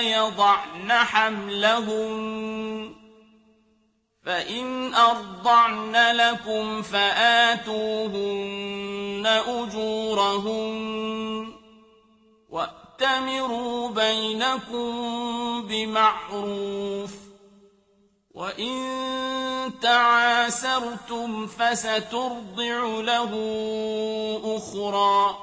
يضعن حملهن. فإن أرضعن لكم فآتوهن أجورهن. وأتمروا بينكم بمعروف. وإن تعاسرتم فسترضع له أخرى.